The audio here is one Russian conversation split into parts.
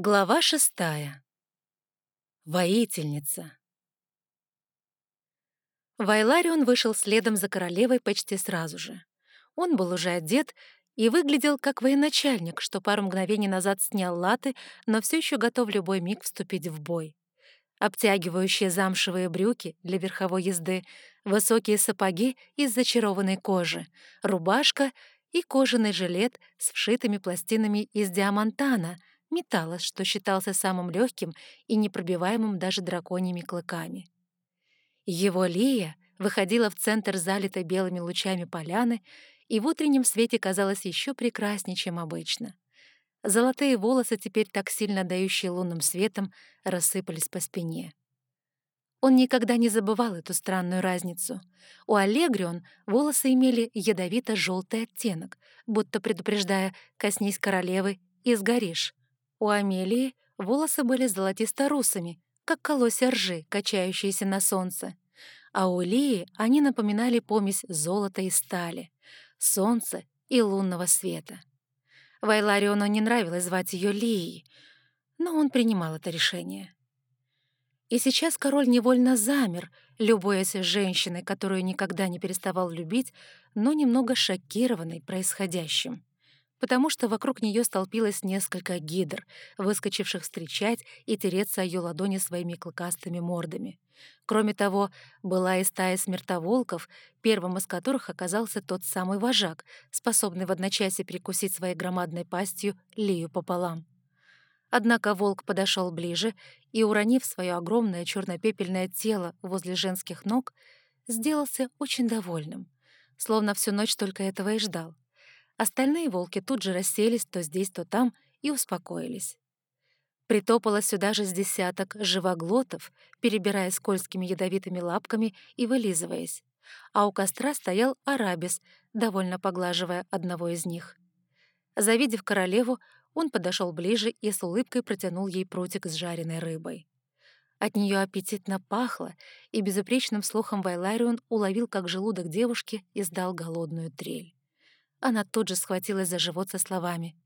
Глава шестая. Воительница. Вайларион вышел следом за королевой почти сразу же. Он был уже одет и выглядел как военачальник, что пару мгновений назад снял латы, но все еще готов в любой миг вступить в бой. Обтягивающие замшевые брюки для верховой езды, высокие сапоги из зачарованной кожи, рубашка и кожаный жилет с вшитыми пластинами из диамантана — металла, что считался самым легким и непробиваемым даже драконьими клыками. Его Лия выходила в центр залитой белыми лучами поляны и в утреннем свете казалась еще прекраснее, чем обычно. Золотые волосы, теперь так сильно дающие лунным светом, рассыпались по спине. Он никогда не забывал эту странную разницу. У Аллегрион волосы имели ядовито-желтый оттенок, будто предупреждая «коснись королевы и сгоришь». У Амелии волосы были золотисто-русыми, как колосья ржи, качающиеся на солнце. А у Лии они напоминали помесь золота и стали, солнца и лунного света. Вайлариону не нравилось звать ее Лией, но он принимал это решение. И сейчас король невольно замер, любуясь женщиной, которую никогда не переставал любить, но немного шокированной происходящим потому что вокруг нее столпилось несколько гидр, выскочивших встречать и тереться о ее ладони своими клыкастыми мордами. Кроме того, была и стая смертоволков, первым из которых оказался тот самый вожак, способный в одночасье перекусить своей громадной пастью Лию пополам. Однако волк подошел ближе и, уронив свое огромное черно-пепельное тело возле женских ног, сделался очень довольным, словно всю ночь только этого и ждал. Остальные волки тут же расселись то здесь, то там и успокоились. Притопало сюда же с десяток живоглотов, перебирая скользкими ядовитыми лапками и вылизываясь. А у костра стоял арабис, довольно поглаживая одного из них. Завидев королеву, он подошел ближе и с улыбкой протянул ей прутик с жареной рыбой. От нее аппетитно пахло, и безупречным слухом Вайларион уловил, как желудок девушки издал голодную трель. Она тут же схватилась за живот со словами.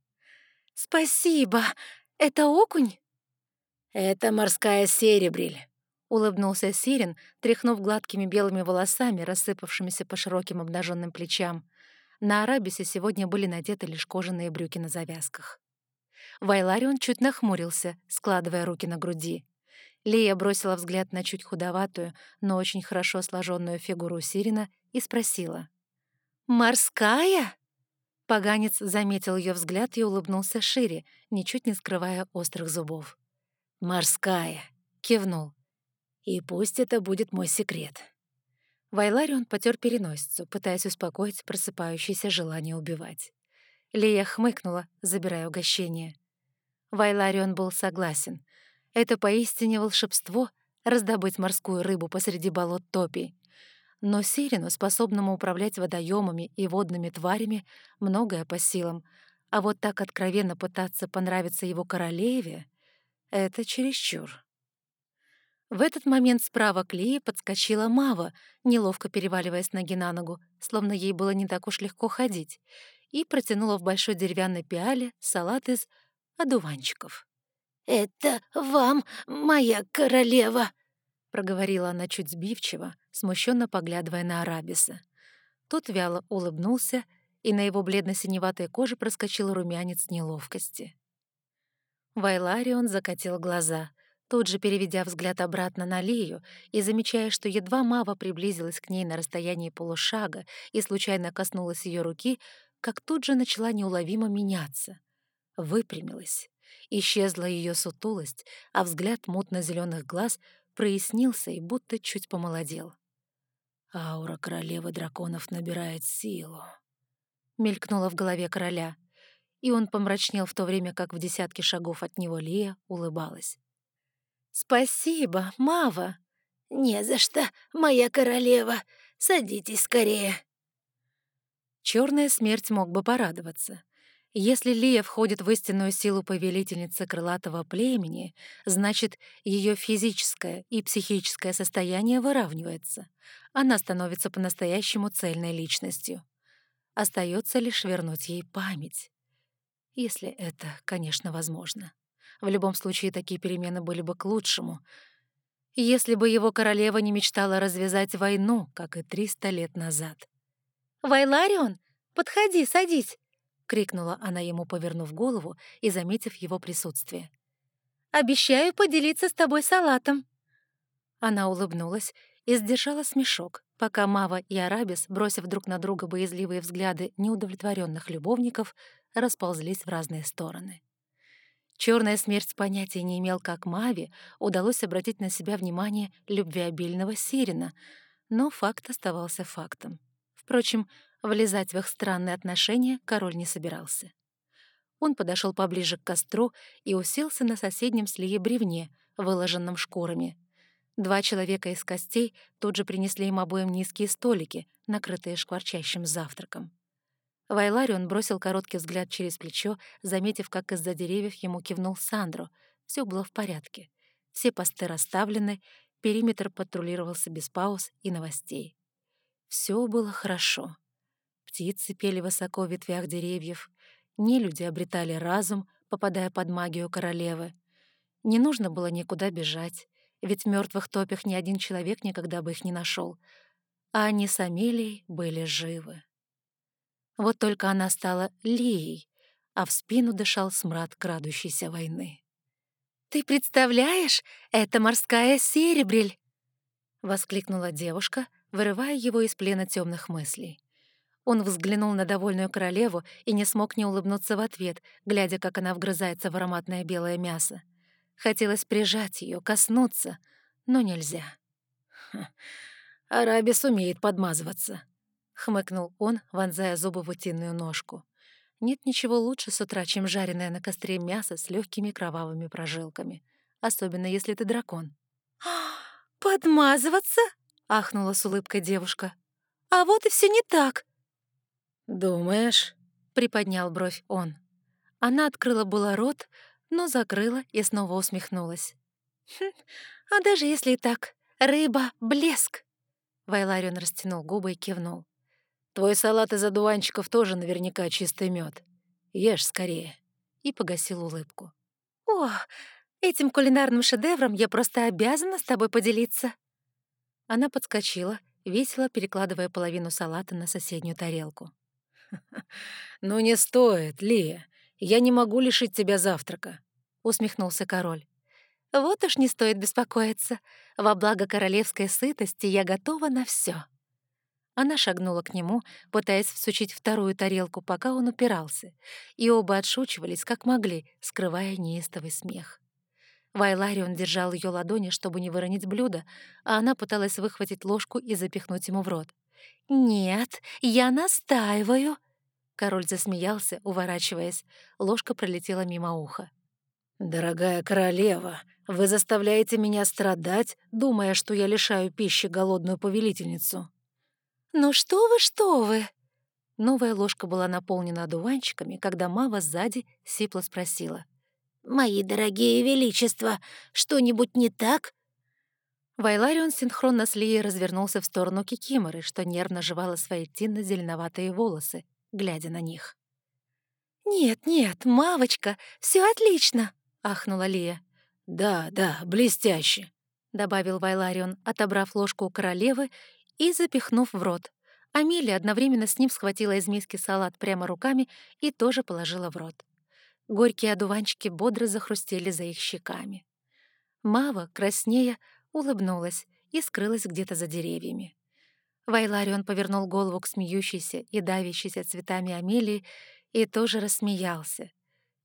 «Спасибо! Это окунь?» «Это морская серебриль», — улыбнулся Сирен, тряхнув гладкими белыми волосами, рассыпавшимися по широким обнаженным плечам. На Арабисе сегодня были надеты лишь кожаные брюки на завязках. Вайларион чуть нахмурился, складывая руки на груди. Лия бросила взгляд на чуть худоватую, но очень хорошо сложенную фигуру Сирена и спросила. «Морская?» Поганец заметил ее взгляд и улыбнулся шире, ничуть не скрывая острых зубов. «Морская», — кивнул. «И пусть это будет мой секрет». Вайларион потер переносицу, пытаясь успокоить просыпающееся желание убивать. Лия хмыкнула, забирая угощение. Вайларион был согласен. Это поистине волшебство — раздобыть морскую рыбу посреди болот топий. Но Сирину, способному управлять водоемами и водными тварями, многое по силам, а вот так откровенно пытаться понравиться его королеве — это чересчур. В этот момент справа к Лии подскочила Мава, неловко переваливаясь ноги на ногу, словно ей было не так уж легко ходить, и протянула в большой деревянной пиале салат из одуванчиков. «Это вам, моя королева!» Проговорила она чуть сбивчиво, смущенно поглядывая на Арабиса. Тот вяло улыбнулся, и на его бледно-синеватой коже проскочил румянец неловкости. Вайларион закатил глаза, тут же переведя взгляд обратно на Лию и замечая, что едва Мава приблизилась к ней на расстоянии полушага и случайно коснулась ее руки, как тут же начала неуловимо меняться. Выпрямилась. Исчезла ее сутулость, а взгляд мутно зеленых глаз прояснился и будто чуть помолодел. «Аура королевы драконов набирает силу», — мелькнуло в голове короля, и он помрачнел в то время, как в десятке шагов от него Лия улыбалась. «Спасибо, Мава!» «Не за что, моя королева! Садитесь скорее!» Черная смерть мог бы порадоваться. Если Лия входит в истинную силу повелительницы крылатого племени, значит, ее физическое и психическое состояние выравнивается. Она становится по-настоящему цельной личностью. Остается лишь вернуть ей память. Если это, конечно, возможно. В любом случае, такие перемены были бы к лучшему. Если бы его королева не мечтала развязать войну, как и 300 лет назад. «Вайларион, подходи, садись!» — крикнула она ему, повернув голову и заметив его присутствие. «Обещаю поделиться с тобой салатом». Она улыбнулась и сдержала смешок, пока Мава и Арабис, бросив друг на друга боязливые взгляды неудовлетворенных любовников, расползлись в разные стороны. Черная смерть понятия не имел, как Маве удалось обратить на себя внимание любвеобильного Сирина, но факт оставался фактом. Впрочем, влезать в их странные отношения король не собирался. Он подошел поближе к костру и уселся на соседнем слие бревне, выложенном шкурами. Два человека из костей тут же принесли им обоим низкие столики, накрытые шкварчащим завтраком. Вайларион бросил короткий взгляд через плечо, заметив, как из-за деревьев ему кивнул Сандро. Все было в порядке. Все посты расставлены, периметр патрулировался без пауз и новостей. Все было хорошо. Птицы пели высоко в ветвях деревьев, нелюди обретали разум, попадая под магию королевы. Не нужно было никуда бежать, ведь в мертвых топях ни один человек никогда бы их не нашел, а они с Амелией были живы. Вот только она стала Лией, а в спину дышал смрад крадущейся войны. «Ты представляешь, это морская серебрель!» — воскликнула девушка, вырывая его из плена темных мыслей. Он взглянул на довольную королеву и не смог не улыбнуться в ответ, глядя, как она вгрызается в ароматное белое мясо. Хотелось прижать ее, коснуться, но нельзя. «Арабис умеет подмазываться», — хмыкнул он, вонзая зубы в утиную ножку. Нет ничего лучше с утра, чем жареное на костре мясо с легкими кровавыми прожилками. Особенно, если ты дракон. «Подмазываться?» — ахнула с улыбкой девушка. «А вот и все не так». «Думаешь?» — приподнял бровь он. Она открыла было рот, но закрыла и снова усмехнулась. «Хм, а даже если и так, рыба — блеск!» Вайларион растянул губы и кивнул. Твой салат из одуванчиков тоже наверняка чистый мед. Ешь скорее». И погасил улыбку. «О, этим кулинарным шедевром я просто обязана с тобой поделиться». Она подскочила, весело перекладывая половину салата на соседнюю тарелку. «Ну не стоит, Лия. Я не могу лишить тебя завтрака», — усмехнулся король. «Вот уж не стоит беспокоиться. Во благо королевской сытости я готова на все. Она шагнула к нему, пытаясь всучить вторую тарелку, пока он упирался, и оба отшучивались, как могли, скрывая неистовый смех. Вайларион держал ее ладони, чтобы не выронить блюдо, а она пыталась выхватить ложку и запихнуть ему в рот. «Нет, я настаиваю!» Король засмеялся, уворачиваясь. Ложка пролетела мимо уха. «Дорогая королева, вы заставляете меня страдать, думая, что я лишаю пищи голодную повелительницу», «Ну что вы, что вы!» Новая ложка была наполнена одуванчиками, когда Мава сзади сипло спросила. «Мои дорогие величества, что-нибудь не так?» Вайларион синхронно с Лией развернулся в сторону Кикиморы, что нервно жевала свои тинно-зеленоватые волосы, глядя на них. «Нет, нет, Мавочка, все отлично!» — ахнула Лия. «Да, да, блестяще!» — добавил Вайларион, отобрав ложку у королевы и запихнув в рот. Амелия одновременно с ним схватила из миски салат прямо руками и тоже положила в рот. Горькие одуванчики бодро захрустели за их щеками. Мава, краснея, улыбнулась и скрылась где-то за деревьями. Вайларион повернул голову к смеющейся и давящейся цветами Амелии и тоже рассмеялся.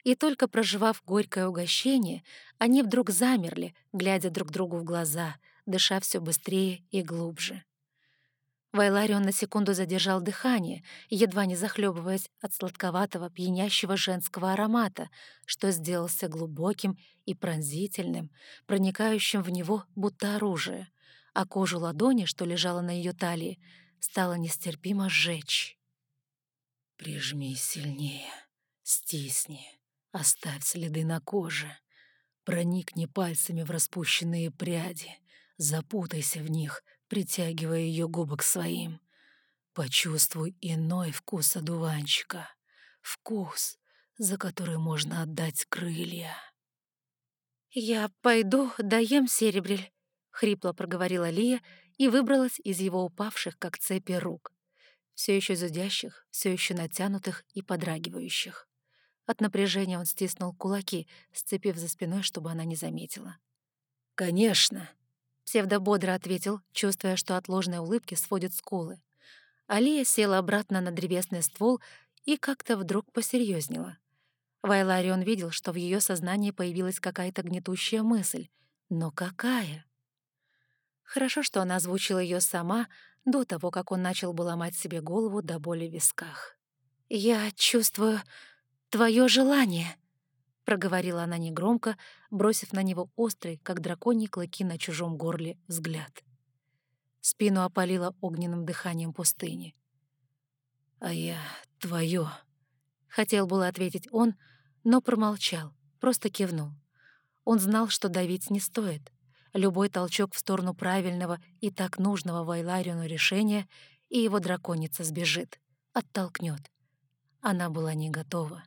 И только проживав горькое угощение, они вдруг замерли, глядя друг другу в глаза, дыша все быстрее и глубже. Вайларион на секунду задержал дыхание, едва не захлебываясь от сладковатого, пьянящего женского аромата, что сделался глубоким и пронзительным, проникающим в него будто оружие, а кожу ладони, что лежала на ее талии, стало нестерпимо сжечь. «Прижми сильнее, стисни, оставь следы на коже, проникни пальцами в распущенные пряди, запутайся в них, притягивая ее губы к своим. Почувствуй иной вкус одуванчика. Вкус, за который можно отдать крылья. «Я пойду доем серебрель», — хрипло проговорила Лия и выбралась из его упавших, как цепи, рук. Все еще зудящих, все еще натянутых и подрагивающих. От напряжения он стиснул кулаки, сцепив за спиной, чтобы она не заметила. «Конечно», — псевдободро ответил, чувствуя, что от ложной улыбки сводит скулы. Алия села обратно на древесный ствол и как-то вдруг посерьезнела. Вайларион видел, что в ее сознании появилась какая-то гнетущая мысль. Но какая? Хорошо, что она озвучила ее сама до того, как он начал бы ломать себе голову до боли в висках. «Я чувствую твое желание», — проговорила она негромко, бросив на него острый, как драконьи клыки на чужом горле, взгляд. Спину опалило огненным дыханием пустыни. «А я твое», — хотел было ответить он, но промолчал, просто кивнул. Он знал, что давить не стоит. Любой толчок в сторону правильного и так нужного Вайлариону решения, и его драконица сбежит, оттолкнет. Она была не готова.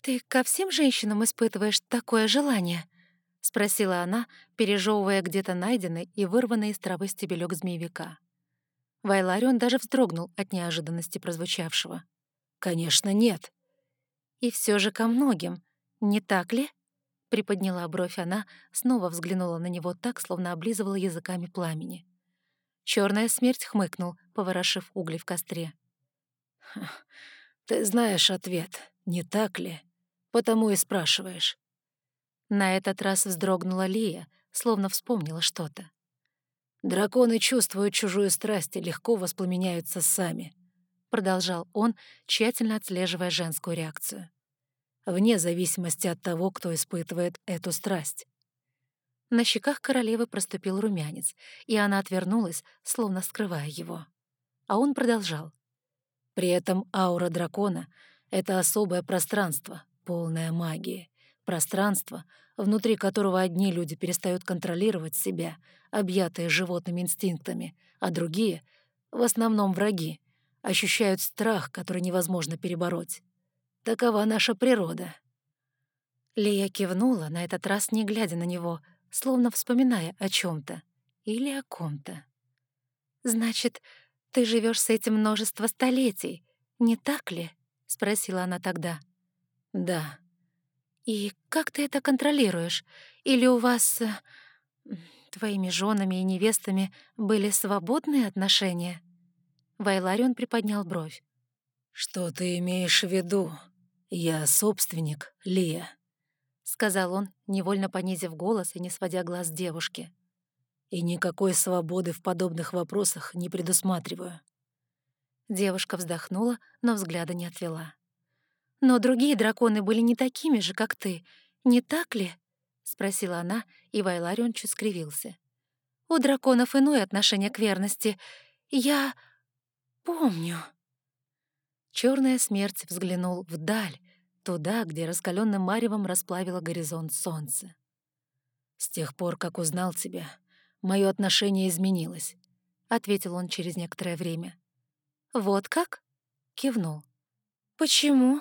«Ты ко всем женщинам испытываешь такое желание?» — спросила она, пережевывая где-то найденный и вырванный из травы стебелек змеевика. Вайларион даже вздрогнул от неожиданности прозвучавшего. «Конечно, нет». «И все же ко многим, не так ли?» Приподняла бровь она, снова взглянула на него так, словно облизывала языками пламени. Черная смерть хмыкнул, поворошив угли в костре. «Ты знаешь ответ, не так ли? Потому и спрашиваешь». На этот раз вздрогнула Лия, словно вспомнила что-то. «Драконы чувствуют чужую страсть и легко воспламеняются сами», — продолжал он, тщательно отслеживая женскую реакцию вне зависимости от того, кто испытывает эту страсть. На щеках королевы проступил румянец, и она отвернулась, словно скрывая его. А он продолжал. При этом аура дракона — это особое пространство, полное магии. Пространство, внутри которого одни люди перестают контролировать себя, объятые животными инстинктами, а другие, в основном враги, ощущают страх, который невозможно перебороть. Такова наша природа». Лия кивнула, на этот раз не глядя на него, словно вспоминая о чем то или о ком-то. «Значит, ты живешь с этим множество столетий, не так ли?» — спросила она тогда. «Да». «И как ты это контролируешь? Или у вас... Э, твоими женами и невестами были свободные отношения?» Вайларион приподнял бровь. «Что ты имеешь в виду?» «Я собственник, Лия», — сказал он, невольно понизив голос и не сводя глаз девушки. «И никакой свободы в подобных вопросах не предусматриваю». Девушка вздохнула, но взгляда не отвела. «Но другие драконы были не такими же, как ты, не так ли?» — спросила она, и Вайларион чуть скривился. «У драконов иное отношение к верности. Я помню». Черная смерть взглянул вдаль, туда, где раскаленным маревом расплавило горизонт солнца. «С тех пор, как узнал тебя, мое отношение изменилось», — ответил он через некоторое время. «Вот как?» — кивнул. «Почему?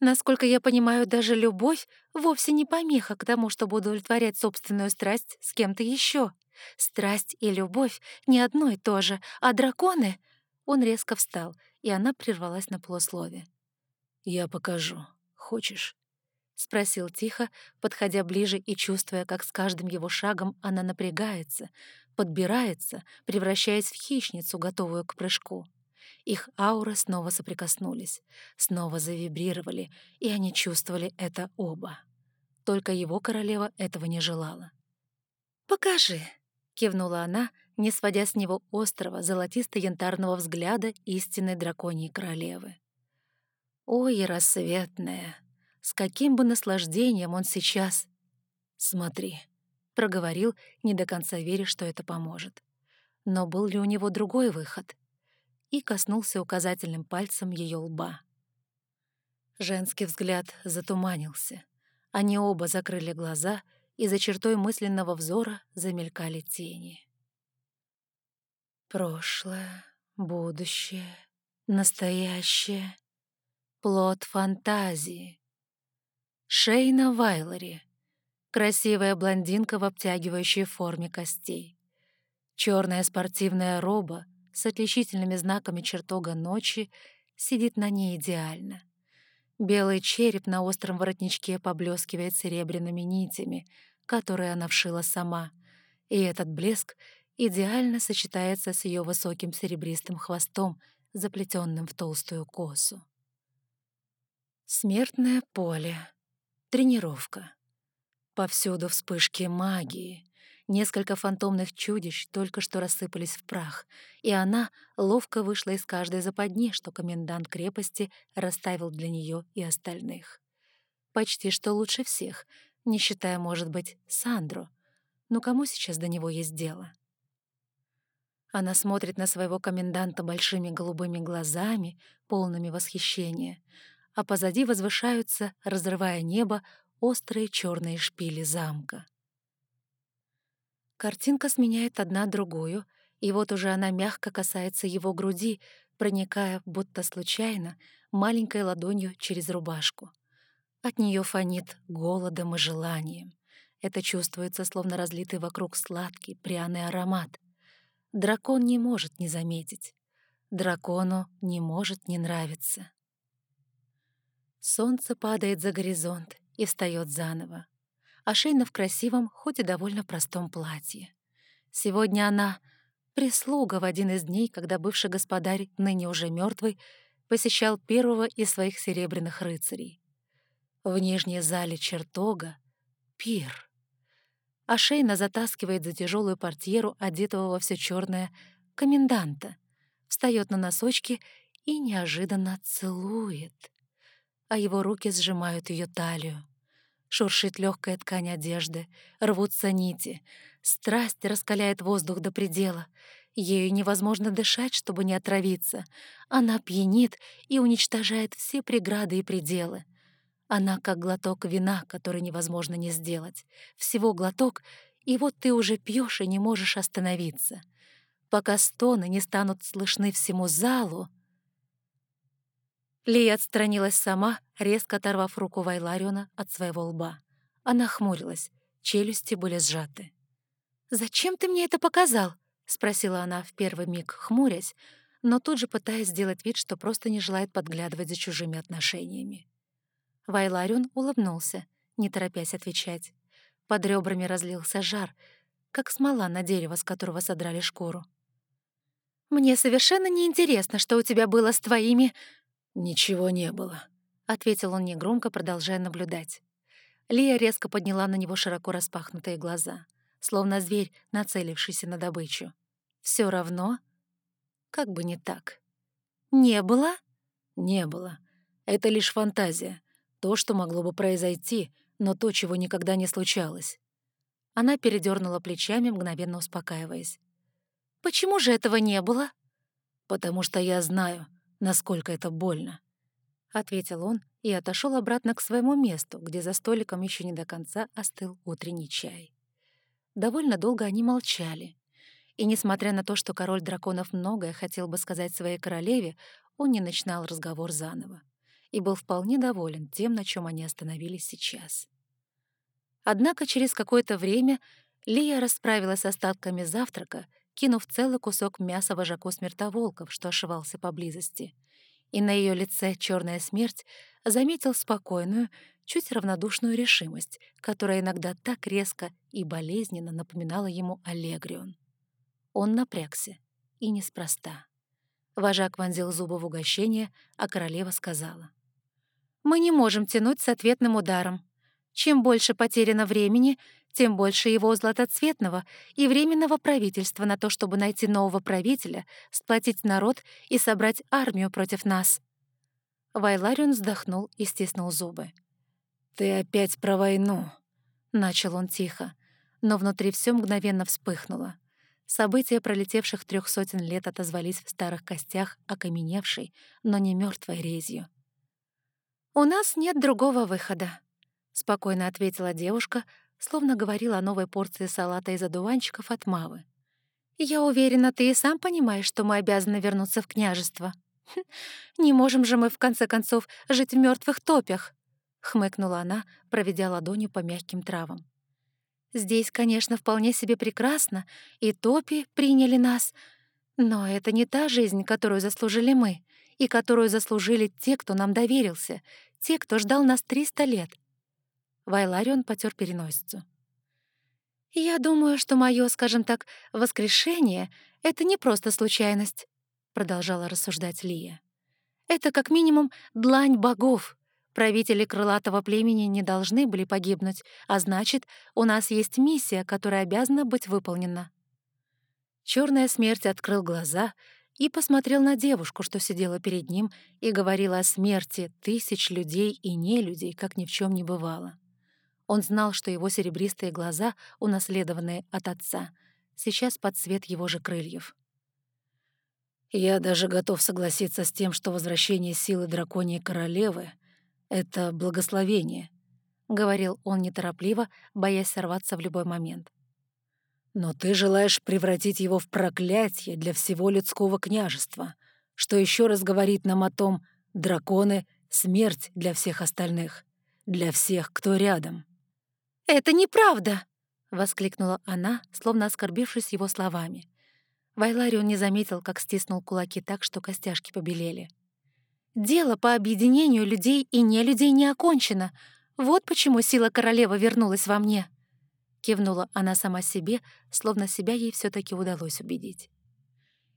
Насколько я понимаю, даже любовь вовсе не помеха к тому, чтобы удовлетворять собственную страсть с кем-то еще. Страсть и любовь — не одно и то же, а драконы...» Он резко встал и она прервалась на полуслове. «Я покажу. Хочешь?» — спросил тихо, подходя ближе и чувствуя, как с каждым его шагом она напрягается, подбирается, превращаясь в хищницу, готовую к прыжку. Их ауры снова соприкоснулись, снова завибрировали, и они чувствовали это оба. Только его королева этого не желала. «Покажи», — кивнула она, — не сводя с него острого золотисто-янтарного взгляда истинной драконьей королевы. Ой, рассветная, с каким бы наслаждением он сейчас... «Смотри», — проговорил, не до конца веря, что это поможет. Но был ли у него другой выход? И коснулся указательным пальцем ее лба. Женский взгляд затуманился. Они оба закрыли глаза, и за чертой мысленного взора замелькали тени. Прошлое, будущее, настоящее. Плод фантазии. Шейна Вайлори. Красивая блондинка в обтягивающей форме костей. Черная спортивная роба с отличительными знаками чертога ночи сидит на ней идеально. Белый череп на остром воротничке поблескивает серебряными нитями, которые она вшила сама, и этот блеск идеально сочетается с ее высоким серебристым хвостом, заплетенным в толстую косу. Смертное поле. Тренировка. Повсюду вспышки магии. Несколько фантомных чудищ только что рассыпались в прах, и она ловко вышла из каждой западни, что комендант крепости расставил для нее и остальных. Почти что лучше всех, не считая, может быть, Сандру. Но кому сейчас до него есть дело? Она смотрит на своего коменданта большими голубыми глазами, полными восхищения — а позади возвышаются, разрывая небо, острые черные шпили замка. Картинка сменяет одна другую, и вот уже она мягко касается его груди, проникая, будто случайно, маленькой ладонью через рубашку. От нее фонит голодом и желанием. Это чувствуется, словно разлитый вокруг сладкий, пряный аромат. Дракон не может не заметить. Дракону не может не нравиться. Солнце падает за горизонт и встает заново. А Шейна в красивом, хоть и довольно простом платье. Сегодня она — прислуга в один из дней, когда бывший господарь, ныне уже мертвый, посещал первого из своих серебряных рыцарей. В нижней зале чертога — пир. А Шейна затаскивает за тяжелую портьеру, одетого во все черное, коменданта, встает на носочки и неожиданно целует а его руки сжимают ее талию. Шуршит легкая ткань одежды, рвутся нити. Страсть раскаляет воздух до предела. Ею невозможно дышать, чтобы не отравиться. Она пьянит и уничтожает все преграды и пределы. Она как глоток вина, который невозможно не сделать. Всего глоток, и вот ты уже пьешь и не можешь остановиться. Пока стоны не станут слышны всему залу, Лия отстранилась сама, резко оторвав руку Вайлариона от своего лба. Она хмурилась, челюсти были сжаты. «Зачем ты мне это показал?» — спросила она в первый миг, хмурясь, но тут же пытаясь сделать вид, что просто не желает подглядывать за чужими отношениями. Вайларион улыбнулся, не торопясь отвечать. Под ребрами разлился жар, как смола на дерево, с которого содрали шкуру. «Мне совершенно неинтересно, что у тебя было с твоими «Ничего не было», — ответил он негромко, продолжая наблюдать. Лия резко подняла на него широко распахнутые глаза, словно зверь, нацелившийся на добычу. Все равно? Как бы не так. «Не было?» «Не было. Это лишь фантазия. То, что могло бы произойти, но то, чего никогда не случалось». Она передернула плечами, мгновенно успокаиваясь. «Почему же этого не было?» «Потому что я знаю, насколько это больно», — ответил он и отошел обратно к своему месту, где за столиком еще не до конца остыл утренний чай. Довольно долго они молчали. И несмотря на то, что король драконов многое хотел бы сказать своей королеве, он не начинал разговор заново и был вполне доволен тем, на чем они остановились сейчас. Однако через какое-то время Лия расправилась с остатками завтрака кинув целый кусок мяса вожаку смертоволков, что ошивался поблизости. И на ее лице черная смерть заметил спокойную, чуть равнодушную решимость, которая иногда так резко и болезненно напоминала ему Аллегрион. Он напрягся, и неспроста. Вожак вонзил зубы в угощение, а королева сказала. «Мы не можем тянуть с ответным ударом. Чем больше потеряно времени, тем больше его златоцветного и временного правительства на то, чтобы найти нового правителя, сплотить народ и собрать армию против нас». Вайларион вздохнул и стиснул зубы. «Ты опять про войну», — начал он тихо, но внутри все мгновенно вспыхнуло. События пролетевших трех сотен лет отозвались в старых костях, окаменевшей, но не мертвой резью. «У нас нет другого выхода», — спокойно ответила девушка, словно говорила о новой порции салата из одуванчиков от Мавы. «Я уверена, ты и сам понимаешь, что мы обязаны вернуться в княжество. Хм, не можем же мы, в конце концов, жить в мертвых топях», — хмыкнула она, проведя ладонью по мягким травам. Здесь, конечно, вполне себе прекрасно, и топи приняли нас, но это не та жизнь, которую заслужили мы, и которую заслужили те, кто нам доверился, те, кто ждал нас 300 лет. Вайларион потер переносицу. «Я думаю, что мое, скажем так, воскрешение — это не просто случайность», — продолжала рассуждать Лия. «Это как минимум длань богов. Правители крылатого племени не должны были погибнуть, а значит, у нас есть миссия, которая обязана быть выполнена». Черная смерть открыл глаза и посмотрел на девушку, что сидела перед ним и говорила о смерти тысяч людей и нелюдей, как ни в чем не бывало. Он знал, что его серебристые глаза, унаследованные от отца, сейчас под цвет его же крыльев. «Я даже готов согласиться с тем, что возвращение силы драконьей королевы — это благословение», — говорил он неторопливо, боясь сорваться в любой момент. «Но ты желаешь превратить его в проклятие для всего людского княжества, что еще раз говорит нам о том, драконы — смерть для всех остальных, для всех, кто рядом». «Это неправда!» — воскликнула она, словно оскорбившись его словами. Вайларион не заметил, как стиснул кулаки так, что костяшки побелели. «Дело по объединению людей и нелюдей не окончено. Вот почему сила королевы вернулась во мне». Кивнула она сама себе, словно себя ей все таки удалось убедить.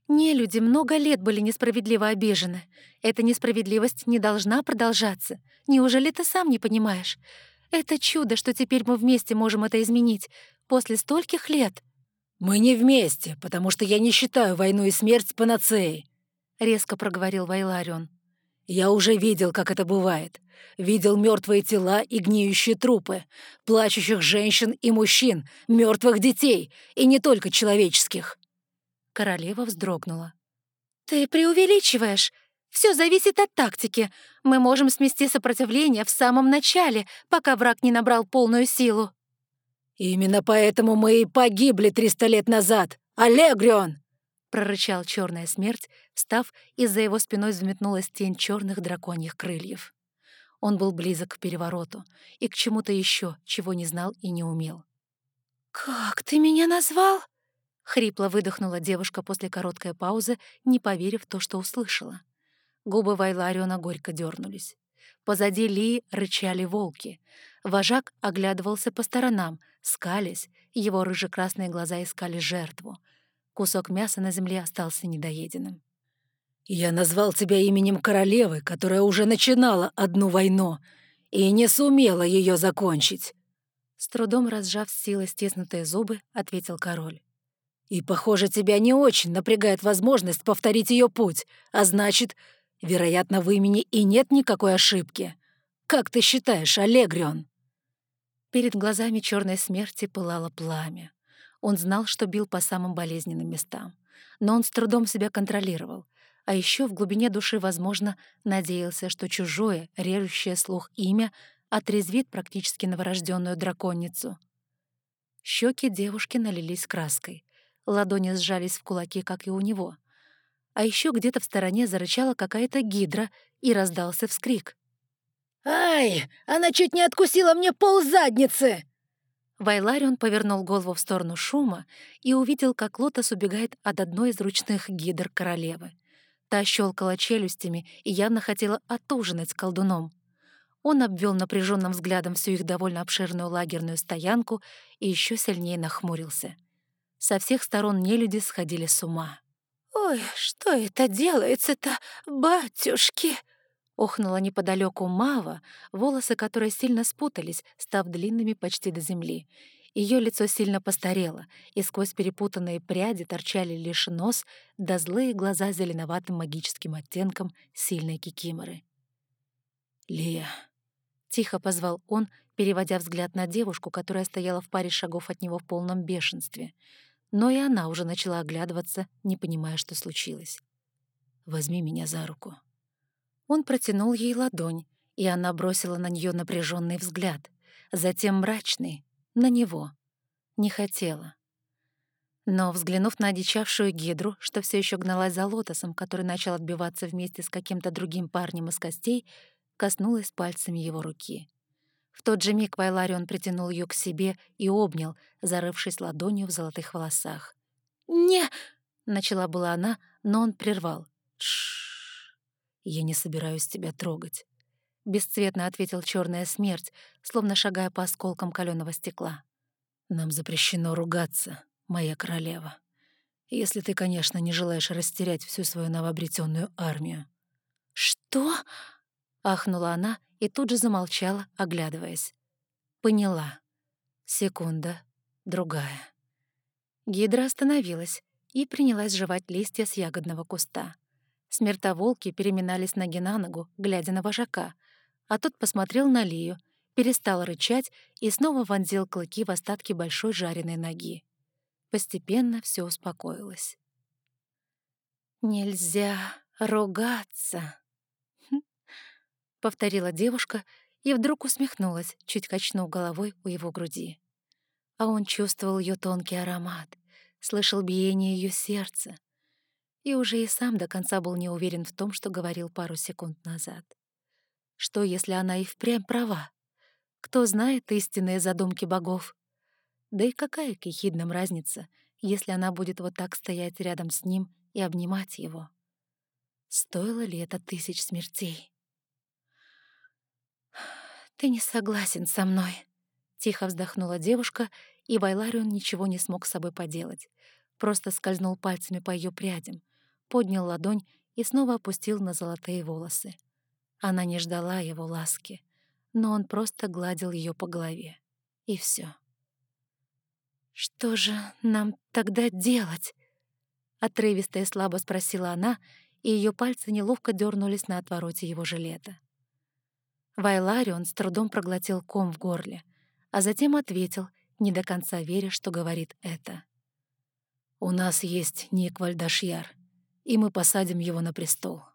Нелюди много лет были несправедливо обижены. Эта несправедливость не должна продолжаться. Неужели ты сам не понимаешь? Это чудо, что теперь мы вместе можем это изменить, после стольких лет». «Мы не вместе, потому что я не считаю войну и смерть панацеей», — резко проговорил Вайларион. «Я уже видел, как это бывает. Видел мертвые тела и гниющие трупы, плачущих женщин и мужчин, мертвых детей, и не только человеческих». Королева вздрогнула. «Ты преувеличиваешь. Все зависит от тактики. Мы можем смести сопротивление в самом начале, пока враг не набрал полную силу». «Именно поэтому мы и погибли триста лет назад! Аллегрион!» — прорычал черная смерть, встав, и за его спиной взметнулась тень черных драконьих крыльев. Он был близок к перевороту и к чему-то еще, чего не знал и не умел. «Как ты меня назвал?» — хрипло выдохнула девушка после короткой паузы, не поверив в то, что услышала. Губы Вайлариона горько дернулись. Позади Ли рычали волки. Вожак оглядывался по сторонам, скались, его рыже-красные глаза искали жертву. Кусок мяса на земле остался недоеденным. «Я назвал тебя именем королевы, которая уже начинала одну войну и не сумела ее закончить», с трудом разжав с силой стиснутые зубы, ответил король. «И, похоже, тебя не очень напрягает возможность повторить ее путь, а значит, Вероятно, в имени и нет никакой ошибки. Как ты считаешь, Аллегрион?» Перед глазами черной смерти пылало пламя. Он знал, что бил по самым болезненным местам. Но он с трудом себя контролировал. А еще в глубине души, возможно, надеялся, что чужое, режущее слух имя отрезвит практически новорожденную драконицу. Щеки девушки налились краской. Ладони сжались в кулаки, как и у него — а еще где-то в стороне зарычала какая-то гидра, и раздался вскрик. «Ай, она чуть не откусила мне пол задницы!» Вайларион повернул голову в сторону шума и увидел, как Лотос убегает от одной из ручных гидр королевы. Та щелкала челюстями и явно хотела отужинать с колдуном. Он обвел напряженным взглядом всю их довольно обширную лагерную стоянку и еще сильнее нахмурился. Со всех сторон нелюди сходили с ума. «Ой, что это делается-то, батюшки?» Охнула неподалеку Мава, волосы которой сильно спутались, став длинными почти до земли. Ее лицо сильно постарело, и сквозь перепутанные пряди торчали лишь нос да злые глаза зеленоватым магическим оттенком сильной кикиморы. «Лия», — тихо позвал он, переводя взгляд на девушку, которая стояла в паре шагов от него в полном бешенстве — но и она уже начала оглядываться, не понимая, что случилось. «Возьми меня за руку». Он протянул ей ладонь, и она бросила на нее напряженный взгляд, затем мрачный, на него. Не хотела. Но, взглянув на одичавшую гидру, что все еще гналась за лотосом, который начал отбиваться вместе с каким-то другим парнем из костей, коснулась пальцами его руки. В тот же миг Вайларион притянул ее к себе и обнял, зарывшись ладонью в золотых волосах. «Не!» — начала была она, но он прервал. «Тш, я не собираюсь тебя трогать», — бесцветно ответил черная смерть, словно шагая по осколкам каленого стекла. «Нам запрещено ругаться, моя королева. Если ты, конечно, не желаешь растерять всю свою новообретенную армию». «Что?» — ахнула она и тут же замолчала, оглядываясь. Поняла. Секунда, другая. Гидра остановилась и принялась жевать листья с ягодного куста. Смертоволки переминались ноги на ногу, глядя на вожака, а тот посмотрел на Лию, перестал рычать и снова вонзил клыки в остатки большой жареной ноги. Постепенно все успокоилось. «Нельзя ругаться», — повторила девушка и вдруг усмехнулась, чуть качнув головой у его груди. А он чувствовал ее тонкий аромат, слышал биение ее сердца и уже и сам до конца был не уверен в том, что говорил пару секунд назад. Что, если она и впрямь права? Кто знает истинные задумки богов? Да и какая к ехидным разница, если она будет вот так стоять рядом с ним и обнимать его? Стоило ли это тысяч смертей? «Ты не согласен со мной», — тихо вздохнула девушка, и Вайларион ничего не смог с собой поделать. Просто скользнул пальцами по ее прядям, поднял ладонь и снова опустил на золотые волосы. Она не ждала его ласки, но он просто гладил ее по голове. И все. «Что же нам тогда делать?» Отрывисто и слабо спросила она, и ее пальцы неловко дернулись на отвороте его жилета. Вайларион с трудом проглотил ком в горле, а затем ответил, не до конца веря, что говорит это. «У нас есть Ник Вальдашьяр, и мы посадим его на престол».